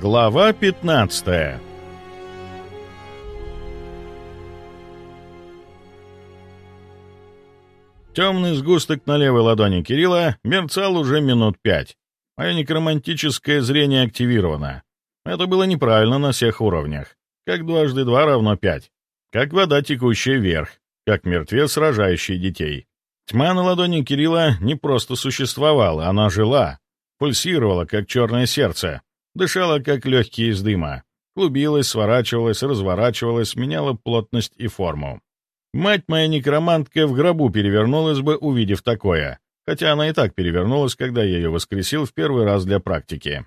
Глава 15 Темный сгусток на левой ладони Кирилла мерцал уже минут пять. Мое некромантическое зрение активировано. Это было неправильно на всех уровнях. Как дважды два равно пять. Как вода, текущая вверх. Как мертвец, сражающий детей. Тьма на ладони Кирилла не просто существовала, она жила. Пульсировала, как черное сердце дышала, как легкие из дыма, клубилась, сворачивалась, разворачивалась, меняла плотность и форму. Мать моя некромантка в гробу перевернулась бы, увидев такое, хотя она и так перевернулась, когда я ее воскресил в первый раз для практики.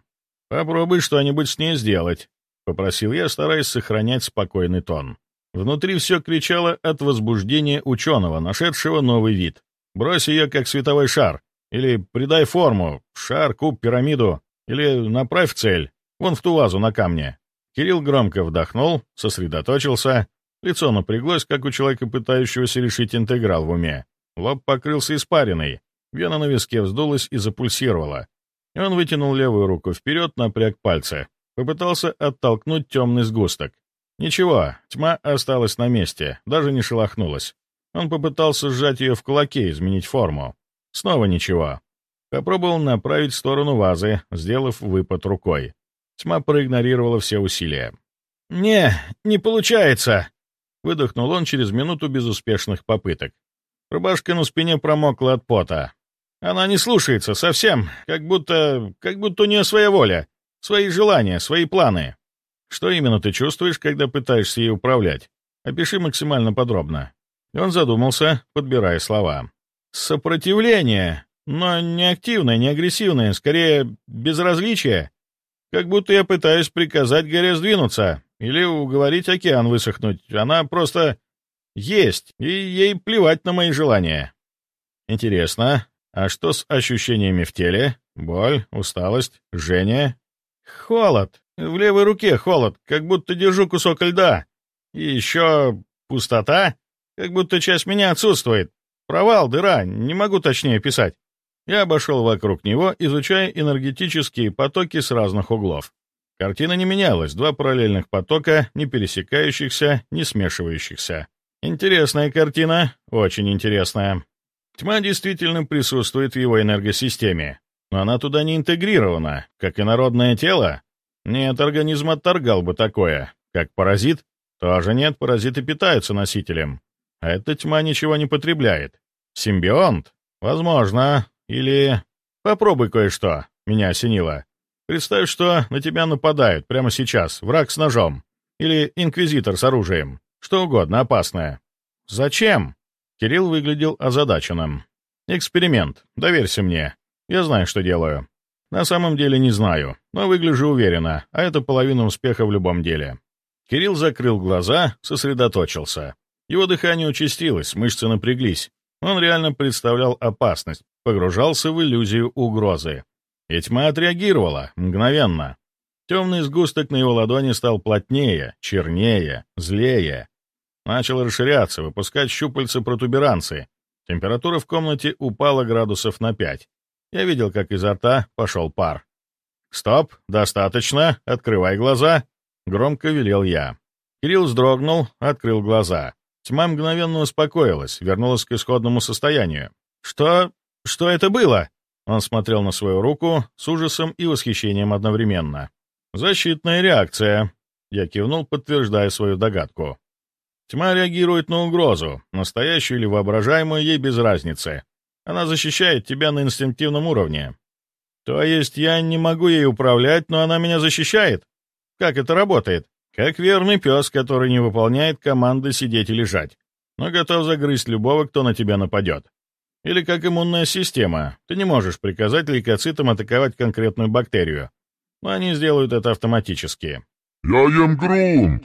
«Попробуй что-нибудь с ней сделать», — попросил я, стараясь сохранять спокойный тон. Внутри все кричало от возбуждения ученого, нашедшего новый вид. «Брось ее, как световой шар», или «придай форму», «шар», «куб», «пирамиду», или направь цель, вон в ту вазу на камне». Кирилл громко вдохнул, сосредоточился. Лицо напряглось, как у человека, пытающегося решить интеграл в уме. Лоб покрылся испариной, вена на виске вздулась и запульсировала. И он вытянул левую руку вперед, напряг пальцы. Попытался оттолкнуть темный сгусток. Ничего, тьма осталась на месте, даже не шелохнулась. Он попытался сжать ее в кулаке, изменить форму. Снова ничего. Попробовал направить в сторону вазы, сделав выпад рукой. Тьма проигнорировала все усилия. «Не, не получается!» — выдохнул он через минуту безуспешных попыток. Рубашка на спине промокла от пота. Она не слушается совсем, как будто... как будто у нее своя воля, свои желания, свои планы. Что именно ты чувствуешь, когда пытаешься ей управлять? Опиши максимально подробно. Он задумался, подбирая слова. «Сопротивление!» Но не активное, не агрессивное, скорее безразличие. Как будто я пытаюсь приказать горе сдвинуться или уговорить океан высохнуть. Она просто есть, и ей плевать на мои желания. Интересно, а что с ощущениями в теле? Боль, усталость, жжение? Холод. В левой руке холод, как будто держу кусок льда. И еще пустота, как будто часть меня отсутствует. Провал, дыра, не могу точнее писать. Я обошел вокруг него, изучая энергетические потоки с разных углов. Картина не менялась, два параллельных потока, не пересекающихся, не смешивающихся. Интересная картина, очень интересная. Тьма действительно присутствует в его энергосистеме, но она туда не интегрирована, как и народное тело. Нет, организм отторгал бы такое. Как паразит? Тоже нет, паразиты питаются носителем. А эта тьма ничего не потребляет. Симбионт? Возможно, или... Попробуй кое-что, меня осенило. Представь, что на тебя нападают прямо сейчас, враг с ножом. Или инквизитор с оружием. Что угодно, опасное. Зачем? Кирилл выглядел озадаченным. Эксперимент. Доверься мне. Я знаю, что делаю. На самом деле не знаю, но выгляжу уверенно, а это половина успеха в любом деле. Кирилл закрыл глаза, сосредоточился. Его дыхание участилось, мышцы напряглись. Он реально представлял опасность, погружался в иллюзию угрозы. И тьма отреагировала, мгновенно. Темный сгусток на его ладони стал плотнее, чернее, злее. Начал расширяться, выпускать щупальца протуберанцы. Температура в комнате упала градусов на пять. Я видел, как изо рта пошел пар. «Стоп, достаточно, открывай глаза», — громко велел я. Кирилл вздрогнул, открыл глаза. Тьма мгновенно успокоилась, вернулась к исходному состоянию. «Что? Что это было?» Он смотрел на свою руку с ужасом и восхищением одновременно. «Защитная реакция», — я кивнул, подтверждая свою догадку. «Тьма реагирует на угрозу, настоящую или воображаемую, ей без разницы. Она защищает тебя на инстинктивном уровне. То есть я не могу ей управлять, но она меня защищает? Как это работает? Как верный пес, который не выполняет команды сидеть и лежать, но готов загрызть любого, кто на тебя нападет. Или как иммунная система. Ты не можешь приказать лейкоцитам атаковать конкретную бактерию. Но они сделают это автоматически. «Я ем грунт!»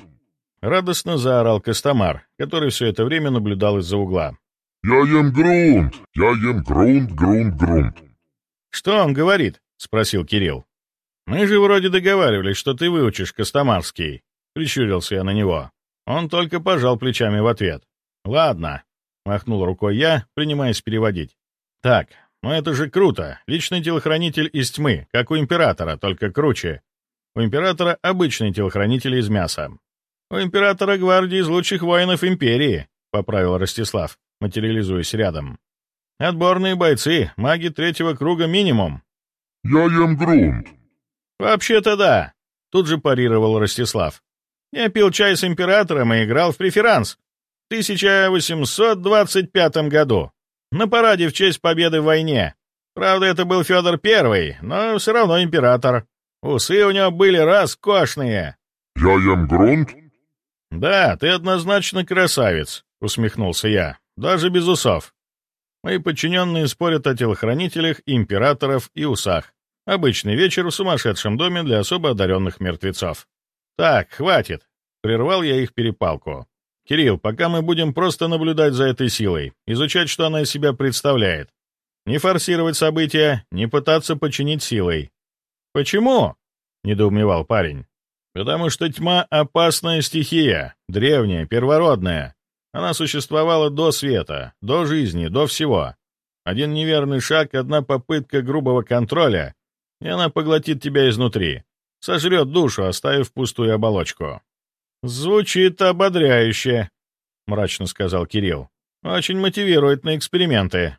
Радостно заорал Костомар, который все это время наблюдал из-за угла. «Я ем грунт! Я ем грунт, грунт, грунт!» «Что он говорит?» — спросил Кирилл. «Мы же вроде договаривались, что ты выучишь Костомарский». Прищурился я на него. Он только пожал плечами в ответ. «Ладно, Махнул рукой я, принимаясь переводить. «Так, ну это же круто. Личный телохранитель из тьмы, как у Императора, только круче. У императора обычные телохранители из мяса. У императора гвардии из лучших воинов империи, поправил Ростислав, материализуясь рядом. Отборные бойцы, маги третьего круга минимум. Я ем грунт. Вообще-то да, тут же парировал Ростислав. Я пил чай с императором и играл в преферанс. В 1825 году. На параде в честь победы в войне. Правда, это был Федор Первый, но все равно император. Усы у него были роскошные. Я ем грунт? Да, ты однозначно красавец, усмехнулся я. Даже без усов. Мои подчиненные спорят о телохранителях, императоров и усах. Обычный вечер в сумасшедшем доме для особо одаренных мертвецов. Так, хватит. Прервал я их перепалку. Кирилл, пока мы будем просто наблюдать за этой силой, изучать, что она из себя представляет. Не форсировать события, не пытаться починить силой. Почему? Недоумевал парень. Потому что тьма — опасная стихия, древняя, первородная. Она существовала до света, до жизни, до всего. Один неверный шаг, одна попытка грубого контроля, и она поглотит тебя изнутри. Сожрет душу, оставив пустую оболочку. «Звучит ободряюще», — мрачно сказал Кирилл. «Очень мотивирует на эксперименты.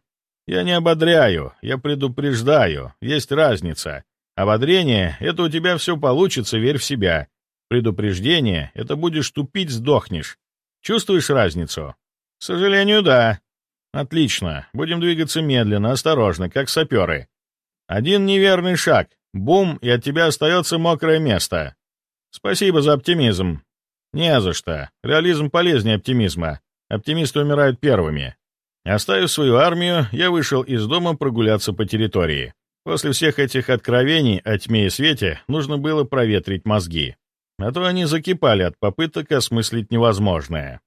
Я не ободряю, я предупреждаю. Есть разница. Ободрение — это у тебя все получится, верь в себя. Предупреждение — это будешь тупить, сдохнешь. Чувствуешь разницу? К сожалению, да. Отлично. Будем двигаться медленно, осторожно, как саперы. Один неверный шаг. Бум, и от тебя остается мокрое место. Спасибо за оптимизм. Не за что. Реализм полезнее оптимизма. Оптимисты умирают первыми. Оставив свою армию, я вышел из дома прогуляться по территории. После всех этих откровений о тьме и свете нужно было проветрить мозги. А то они закипали от попыток осмыслить невозможное.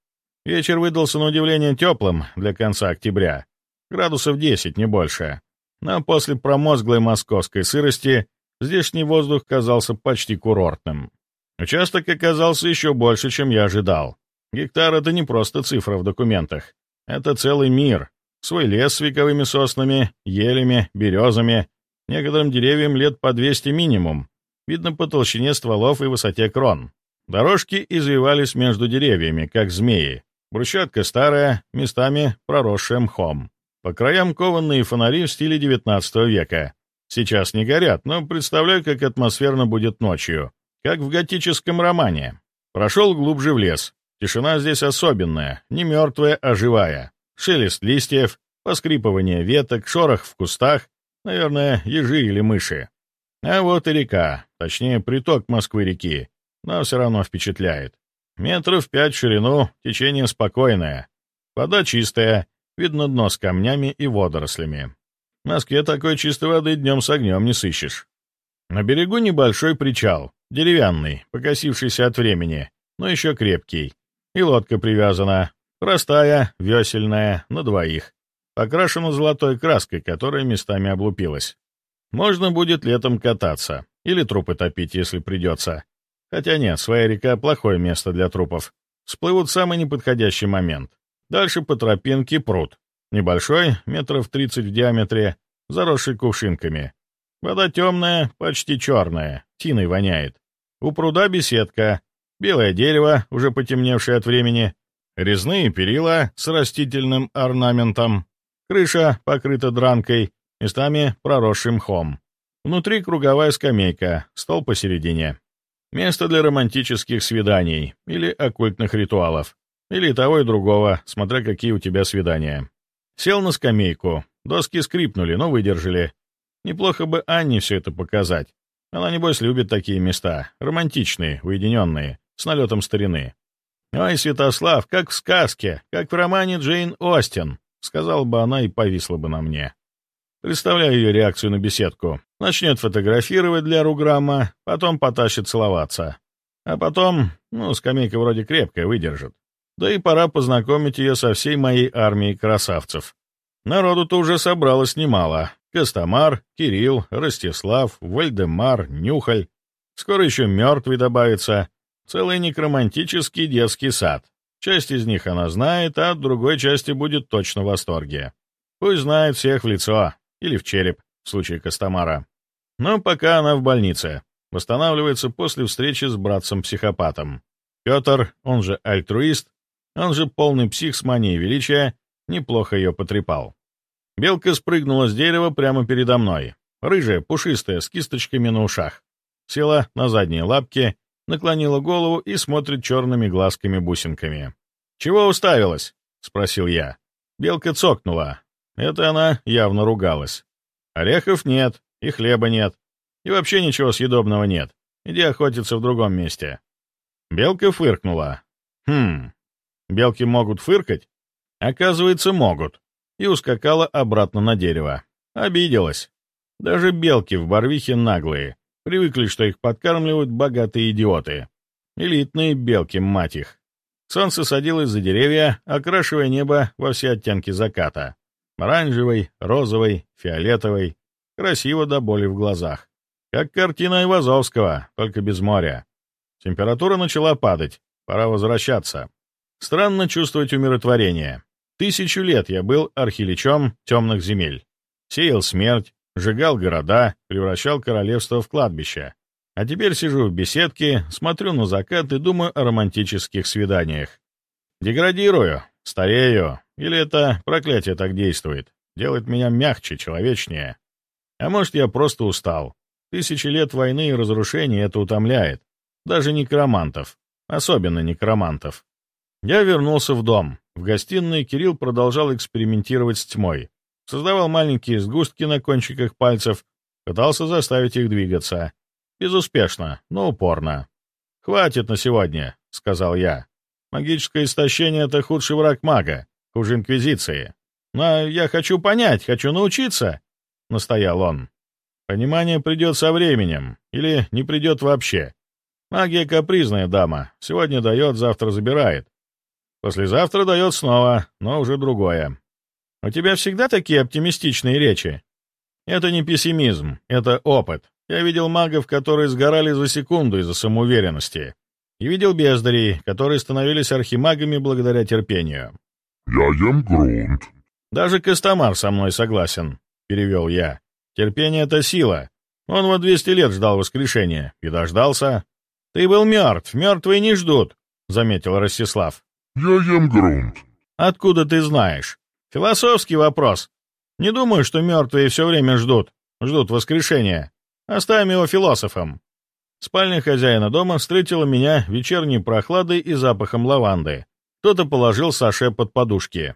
Вечер выдался на удивление теплым для конца октября. Градусов 10, не больше. Но после промозглой московской сырости здешний воздух казался почти курортным. Участок оказался еще больше, чем я ожидал. Гектар — это не просто цифра в документах. Это целый мир. Свой лес с вековыми соснами, елями, березами, некоторым деревьям лет по 200 минимум. Видно по толщине стволов и высоте крон. Дорожки извивались между деревьями, как змеи. Брусчатка старая, местами проросшая мхом. По краям кованные фонари в стиле XIX века. Сейчас не горят, но представляю, как атмосферно будет ночью как в готическом романе. Прошел глубже в лес. Тишина здесь особенная, не мертвая, а живая. Шелест листьев, поскрипывание веток, шорох в кустах, наверное, ежи или мыши. А вот и река, точнее, приток Москвы-реки, но все равно впечатляет. Метров пять в ширину, течение спокойное. Вода чистая, видно дно с камнями и водорослями. В Москве такой чистой воды днем с огнем не сыщешь. На берегу небольшой причал, деревянный, покосившийся от времени, но еще крепкий. И лодка привязана, простая, весельная, на двоих. Покрашена золотой краской, которая местами облупилась. Можно будет летом кататься, или трупы топить, если придется. Хотя нет, своя река — плохое место для трупов. Всплывут в самый неподходящий момент. Дальше по тропинке пруд. Небольшой, метров 30 в диаметре, заросший кувшинками. Вода темная, почти черная, тиной воняет. У пруда беседка, белое дерево, уже потемневшее от времени, резные перила с растительным орнаментом, крыша покрыта дранкой, местами проросшим мхом. Внутри круговая скамейка, стол посередине. Место для романтических свиданий или оккультных ритуалов. Или того и другого, смотря какие у тебя свидания. Сел на скамейку. Доски скрипнули, но выдержали. Неплохо бы Анне все это показать. Она, небось, любит такие места. Романтичные, уединенные, с налетом старины. «Ой, Святослав, как в сказке, как в романе Джейн Остин», — сказала бы она и повисла бы на мне. Представляю ее реакцию на беседку. Начнет фотографировать для Руграмма, потом потащит целоваться. А потом, ну, скамейка вроде крепкая, выдержит. Да и пора познакомить ее со всей моей армией красавцев. Народу-то уже собралось немало. Костомар, Кирилл, Ростислав, Вальдемар, Нюхаль. Скоро еще мертвый добавится. Целый некромантический детский сад. Часть из них она знает, а от другой части будет точно в восторге. Пусть знает всех в лицо. Или в череп, в случае Костомара. Но пока она в больнице. Восстанавливается после встречи с братцем-психопатом. Петр, он же альтруист, он же полный псих с манией величия, неплохо ее потрепал. Белка спрыгнула с дерева прямо передо мной. Рыжая, пушистая, с кисточками на ушах. Села на задние лапки, наклонила голову и смотрит черными глазками-бусинками. «Чего уставилась?» — спросил я. Белка цокнула. Это она явно ругалась. «Орехов нет, и хлеба нет, и вообще ничего съедобного нет. Иди охотиться в другом месте». Белка фыркнула. «Хм, белки могут фыркать?» «Оказывается, могут». И ускакала обратно на дерево. Обиделась. Даже белки в Барвихе наглые. Привыкли, что их подкармливают богатые идиоты. Элитные белки, мать их. Солнце садилось за деревья, окрашивая небо во все оттенки заката. Оранжевый, розовый, фиолетовый. Красиво до боли в глазах. Как картина Ивазовского, только без моря. Температура начала падать. Пора возвращаться. Странно чувствовать умиротворение. Тысячу лет я был архиличом темных земель. Сеял смерть, сжигал города, превращал королевство в кладбище. А теперь сижу в беседке, смотрю на закат и думаю о романтических свиданиях. Деградирую, старею, или это проклятие так действует, делает меня мягче, человечнее. А может, я просто устал. Тысячи лет войны и разрушений это утомляет. Даже некромантов. Особенно некромантов. Я вернулся в дом. В гостиной Кирилл продолжал экспериментировать с тьмой. Создавал маленькие сгустки на кончиках пальцев, пытался заставить их двигаться. Безуспешно, но упорно. «Хватит на сегодня», — сказал я. «Магическое истощение — это худший враг мага, хуже Инквизиции. Но я хочу понять, хочу научиться», — настоял он. «Понимание придет со временем, или не придет вообще. Магия капризная дама, сегодня дает, завтра забирает. Послезавтра дает снова, но уже другое. У тебя всегда такие оптимистичные речи? Это не пессимизм, это опыт. Я видел магов, которые сгорали за секунду из-за самоуверенности. И видел бездарей, которые становились архимагами благодаря терпению. «Я ем грунт». «Даже Костомар со мной согласен», — перевел я. «Терпение — это сила. Он вот 200 лет ждал воскрешения. И дождался». «Ты был мертв, мертвые не ждут», — заметил Ростислав. «Я ем грунт». «Откуда ты знаешь?» «Философский вопрос. Не думаю, что мертвые все время ждут. Ждут воскрешения. Оставим его философом». Спальня хозяина дома встретила меня вечерней прохладой и запахом лаванды. Кто-то положил Саше под подушки.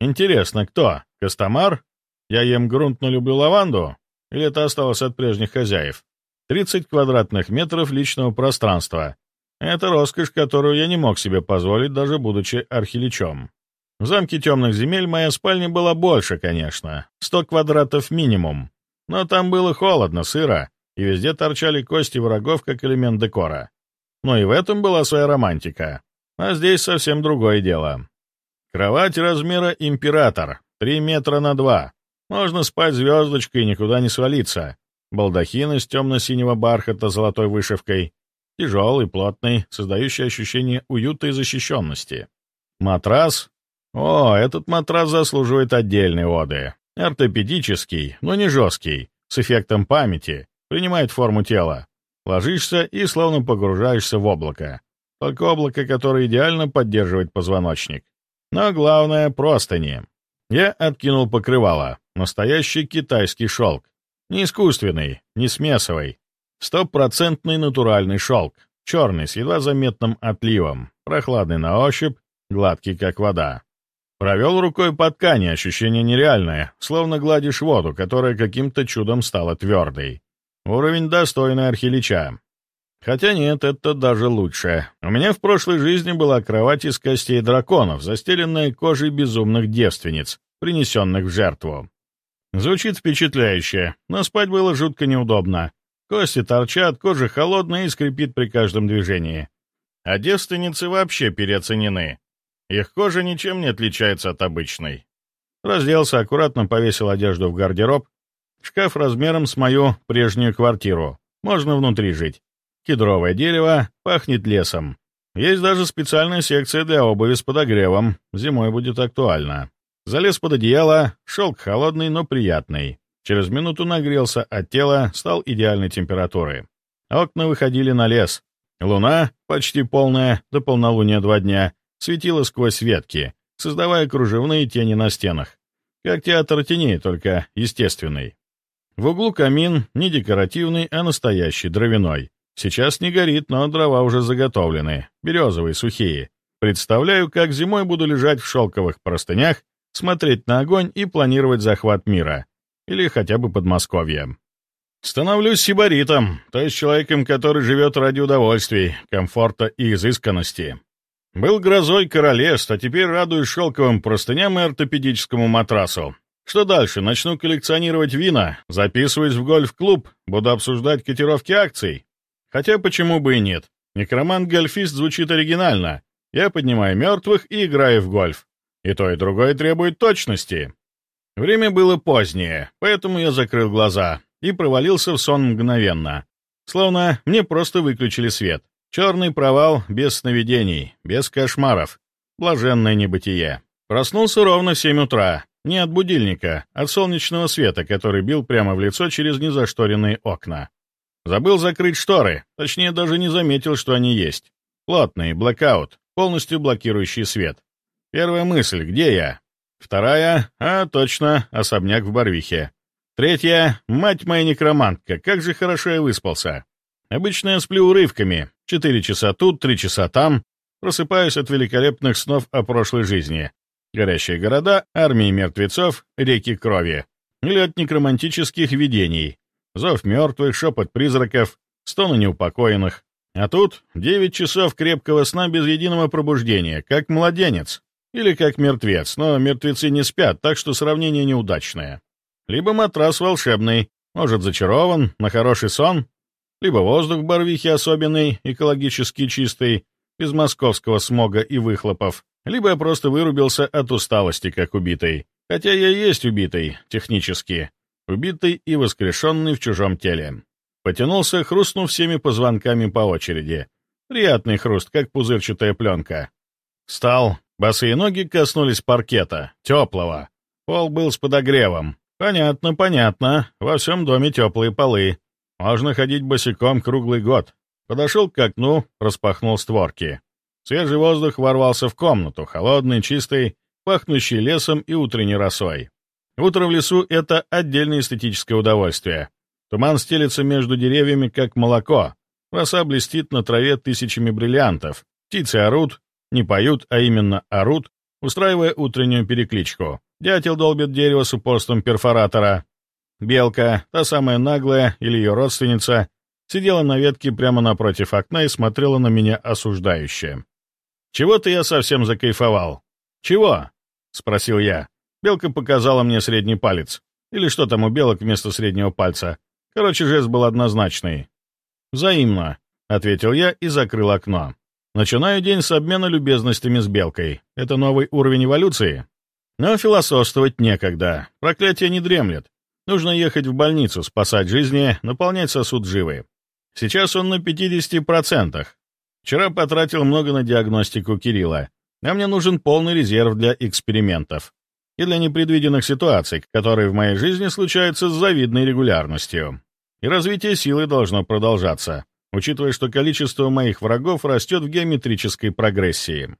Интересно, кто? Костомар? Я ем грунт, но люблю лаванду? Или это осталось от прежних хозяев? 30 квадратных метров личного пространства. Это роскошь, которую я не мог себе позволить, даже будучи архиличом. В замке темных земель моя спальня была больше, конечно. 100 квадратов минимум. Но там было холодно, сыро, и везде торчали кости врагов как элемент декора. Но и в этом была своя романтика. А здесь совсем другое дело. Кровать размера император, 3 метра на 2. Можно спать звездочкой и никуда не свалиться. Балдахин из темно-синего бархата с золотой вышивкой. Тяжелый, плотный, создающий ощущение уюта и защищенности. Матрас. О, этот матрас заслуживает отдельной оды. Ортопедический, но не жесткий, с эффектом памяти, принимает форму тела. Ложишься и словно погружаешься в облако. Только облако, которое идеально поддерживает позвоночник. Но главное — простыни. Я откинул покрывало. Настоящий китайский шелк. Не искусственный, не смесовый. Стопроцентный натуральный шелк. Черный, с едва заметным отливом. Прохладный на ощупь, гладкий, как вода. Провел рукой по ткани, ощущение нереальное, словно гладишь воду, которая каким-то чудом стала твердой. Уровень достойный архилича. Хотя нет, это даже лучше. У меня в прошлой жизни была кровать из костей драконов, застеленная кожей безумных девственниц, принесенных в жертву. Звучит впечатляюще, но спать было жутко неудобно. Кости торчат, кожа холодная и скрипит при каждом движении. А девственницы вообще переоценены. Их кожа ничем не отличается от обычной. Разделся, аккуратно повесил одежду в гардероб. Шкаф размером с мою прежнюю квартиру. Можно внутри жить. Кедровое дерево, пахнет лесом. Есть даже специальная секция для обуви с подогревом. Зимой будет актуально. Залез под одеяло, шелк холодный, но приятный. Через минуту нагрелся от тела, стал идеальной температуры. Окна выходили на лес. Луна, почти полная, до полнолуния два дня, светила сквозь ветки, создавая кружевные тени на стенах. Как театр теней, только естественный. В углу камин не декоративный, а настоящий, дровяной. Сейчас не горит, но дрова уже заготовлены, березовые, сухие. Представляю, как зимой буду лежать в шелковых простынях, смотреть на огонь и планировать захват мира. Или хотя бы Подмосковья. Становлюсь сибаритом, то есть человеком, который живет ради удовольствий, комфорта и изысканности. Был грозой королевств, а теперь радуюсь шелковым простыням и ортопедическому матрасу. Что дальше? Начну коллекционировать вина, записываюсь в гольф-клуб, буду обсуждать котировки акций. Хотя почему бы и нет? Некромант-гольфист звучит оригинально. Я поднимаю мертвых и играю в гольф. И то, и другое требует точности. Время было позднее, поэтому я закрыл глаза и провалился в сон мгновенно. Словно мне просто выключили свет. Черный провал без сновидений, без кошмаров. Блаженное небытие. Проснулся ровно в 7 утра. Не от будильника, от солнечного света, который бил прямо в лицо через незашторенные окна. Забыл закрыть шторы, точнее даже не заметил, что они есть. Плотный, блэкаут, полностью блокирующий свет. Первая мысль, где я? Вторая, а точно, особняк в Барвихе. Третья, мать моя некромантка, как же хорошо я выспался. Обычно я сплю урывками, четыре часа тут, три часа там, просыпаюсь от великолепных снов о прошлой жизни. Горящие города, армии мертвецов, реки крови. Или от некромантических видений, Зов мертвых, шепот призраков, стоны неупокоенных. А тут девять часов крепкого сна без единого пробуждения, как младенец. Или как мертвец, но мертвецы не спят, так что сравнение неудачное. Либо матрас волшебный, может, зачарован, на хороший сон, либо воздух в Барвихе особенный, экологически чистый, без московского смога и выхлопов, либо я просто вырубился от усталости, как убитый. Хотя я и есть убитый, технически, убитый и воскрешенный в чужом теле. Потянулся, хрустнув всеми позвонками по очереди. Приятный хруст, как пузырчатая пленка. Встал, босые ноги коснулись паркета, теплого. Пол был с подогревом. Понятно, понятно, во всем доме теплые полы. Можно ходить босиком круглый год. Подошел к окну, распахнул створки. Свежий воздух ворвался в комнату, холодный, чистый, пахнущий лесом и утренней росой. Утро в лесу — это отдельное эстетическое удовольствие. Туман стелится между деревьями, как молоко. Роса блестит на траве тысячами бриллиантов. Птицы орут, не поют, а именно орут, устраивая утреннюю перекличку. Дятел долбит дерево с упорством перфоратора. Белка, та самая наглая или ее родственница, сидела на ветке прямо напротив окна и смотрела на меня осуждающе. «Чего-то я совсем закайфовал». «Чего?» — спросил я. Белка показала мне средний палец. Или что там у белок вместо среднего пальца. Короче, жест был однозначный. «Взаимно», — ответил я и закрыл окно. Начинаю день с обмена любезностями с белкой. Это новый уровень эволюции. Но философствовать некогда. Проклятие не дремлет. Нужно ехать в больницу, спасать жизни, наполнять сосуд живы. Сейчас он на 50%. Вчера потратил много на диагностику Кирилла, а мне нужен полный резерв для экспериментов и для непредвиденных ситуаций, которые в моей жизни случаются с завидной регулярностью. И развитие силы должно продолжаться, учитывая, что количество моих врагов растет в геометрической прогрессии.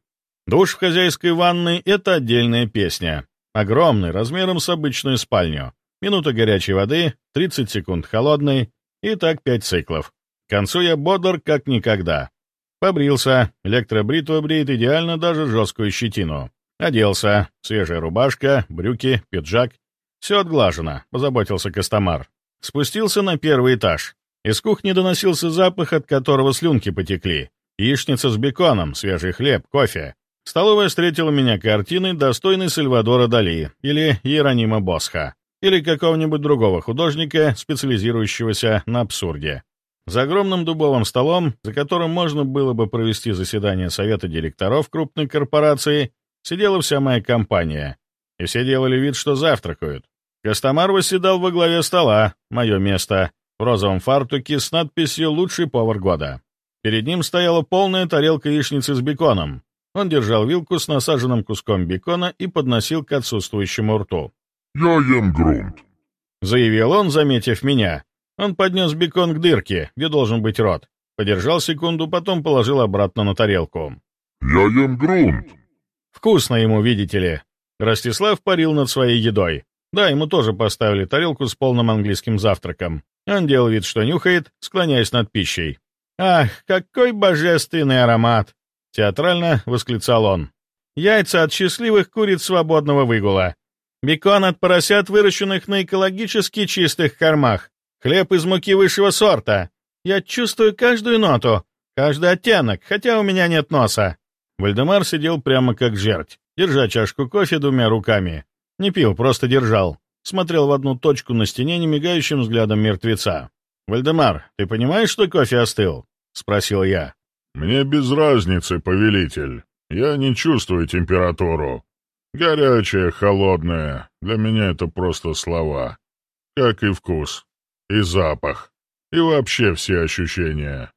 Душ в хозяйской ванной — это отдельная песня. Огромный, размером с обычную спальню. Минута горячей воды, 30 секунд холодной, и так 5 циклов. К концу я бодр как никогда. Побрился, электробритва бреет идеально даже жесткую щетину. Оделся. Свежая рубашка, брюки, пиджак. Все отглажено, позаботился Костомар. Спустился на первый этаж. Из кухни доносился запах, от которого слюнки потекли. Яичница с беконом, свежий хлеб, кофе. Столовая встретила меня картиной, достойной Сальвадора Дали или Иеронима Босха, или какого-нибудь другого художника, специализирующегося на абсурде. За огромным дубовым столом, за которым можно было бы провести заседание совета директоров крупной корпорации, сидела вся моя компания, и все делали вид, что завтракают. Костомар восседал во главе стола, мое место, в розовом фартуке с надписью «Лучший повар года». Перед ним стояла полная тарелка яичницы с беконом. Он держал вилку с насаженным куском бекона и подносил к отсутствующему рту. «Я ем грунт», — заявил он, заметив меня. Он поднес бекон к дырке, где должен быть рот. Подержал секунду, потом положил обратно на тарелку. «Я ем грунт». Вкусно ему, видите ли. Ростислав парил над своей едой. Да, ему тоже поставили тарелку с полным английским завтраком. Он делал вид, что нюхает, склоняясь над пищей. «Ах, какой божественный аромат!» — театрально восклицал он. «Яйца от счастливых куриц свободного выгула. Бекон от поросят, выращенных на экологически чистых кормах. Хлеб из муки высшего сорта. Я чувствую каждую ноту, каждый оттенок, хотя у меня нет носа». Вальдемар сидел прямо как жердь, держа чашку кофе двумя руками. Не пил, просто держал. Смотрел в одну точку на стене немигающим взглядом мертвеца. «Вальдемар, ты понимаешь, что кофе остыл?» — спросил я. «Мне без разницы, повелитель. Я не чувствую температуру. Горячее, холодное. Для меня это просто слова. Как и вкус, и запах, и вообще все ощущения».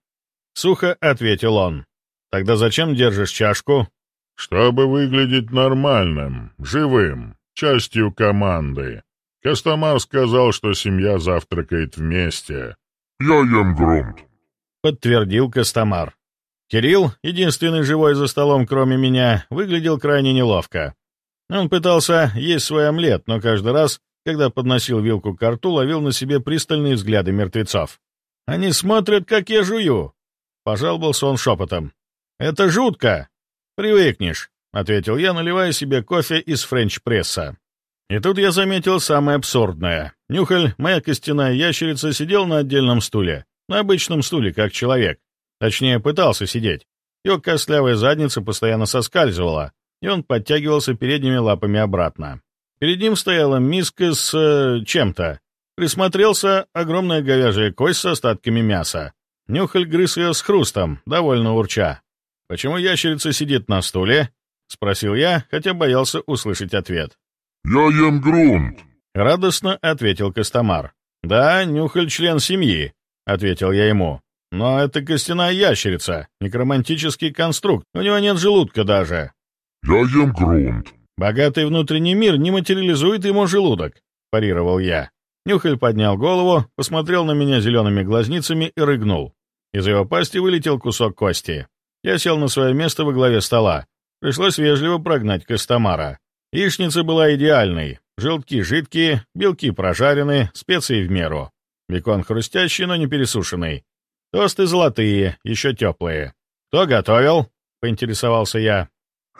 Сухо ответил он. «Тогда зачем держишь чашку?» «Чтобы выглядеть нормальным, живым, частью команды. Костомар сказал, что семья завтракает вместе. «Я ем грунт», — подтвердил Костомар. Кирилл, единственный живой за столом, кроме меня, выглядел крайне неловко. Он пытался есть свой омлет, но каждый раз, когда подносил вилку к рту, ловил на себе пристальные взгляды мертвецов. «Они смотрят, как я жую!» — пожаловался он шепотом. «Это жутко!» «Привыкнешь», — ответил я, наливая себе кофе из френч-пресса. И тут я заметил самое абсурдное. Нюхаль, моя костяная ящерица, сидел на отдельном стуле. На обычном стуле, как человек. Точнее, пытался сидеть. Его костлявая задница постоянно соскальзывала, и он подтягивался передними лапами обратно. Перед ним стояла миска с... Э, чем-то. Присмотрелся огромная говяжья кость с остатками мяса. Нюхаль грыз ее с хрустом, довольно урча. «Почему ящерица сидит на стуле?» — спросил я, хотя боялся услышать ответ. «Я ем грунт», — радостно ответил Костомар. «Да, Нюхаль член семьи», — ответил я ему. «Но это костяная ящерица, некромантический конструкт, у него нет желудка даже». «Я ем грунт». «Богатый внутренний мир не материализует ему желудок», — парировал я. Нюхаль поднял голову, посмотрел на меня зелеными глазницами и рыгнул. Из его пасти вылетел кусок кости. Я сел на свое место во главе стола. Пришлось вежливо прогнать Костомара. Яичница была идеальной. Желтки жидкие, белки прожарены, специи в меру. Бекон хрустящий, но не пересушенный. Тосты золотые, еще теплые. «Кто готовил?» — поинтересовался я.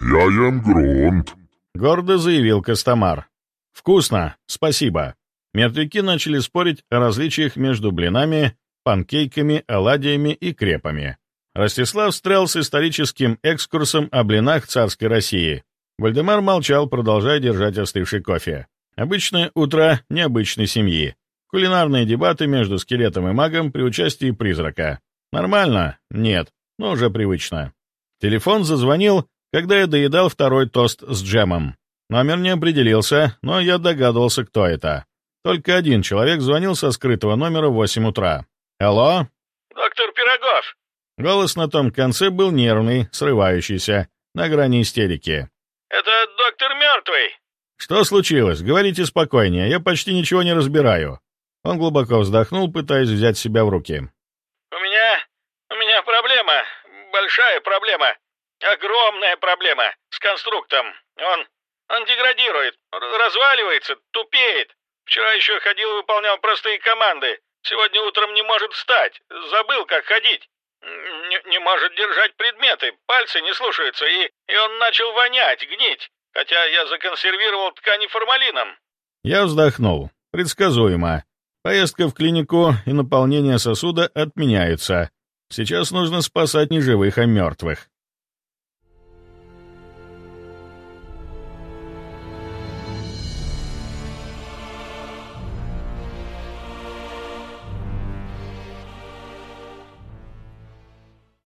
«Я ем грунт», — гордо заявил Костомар. «Вкусно, спасибо». Мертвяки начали спорить о различиях между блинами, панкейками, оладьями и крепами. Ростислав встрял с историческим экскурсом о блинах царской России. Вальдемар молчал, продолжая держать остывший кофе. Обычное утро необычной семьи. Кулинарные дебаты между скелетом и магом при участии призрака. Нормально? Нет, но уже привычно. Телефон зазвонил, когда я доедал второй тост с джемом. Номер не определился, но я догадывался, кто это. Только один человек звонил со скрытого номера в 8 утра. «Алло?» «Доктор Пирогов!» Голос на том конце был нервный, срывающийся, на грани истерики. «Это доктор мертвый!» «Что случилось? Говорите спокойнее, я почти ничего не разбираю». Он глубоко вздохнул, пытаясь взять себя в руки. «У меня... у меня проблема. Большая проблема. Огромная проблема с конструктом. Он... он деградирует, разваливается, тупеет. Вчера еще ходил и выполнял простые команды. Сегодня утром не может встать. Забыл, как ходить. Не, не может держать предметы, пальцы не слушаются, и, и он начал вонять, гнить, хотя я законсервировал ткани формалином. Я вздохнул. Предсказуемо. Поездка в клинику и наполнение сосуда отменяются. Сейчас нужно спасать не живых, а мертвых.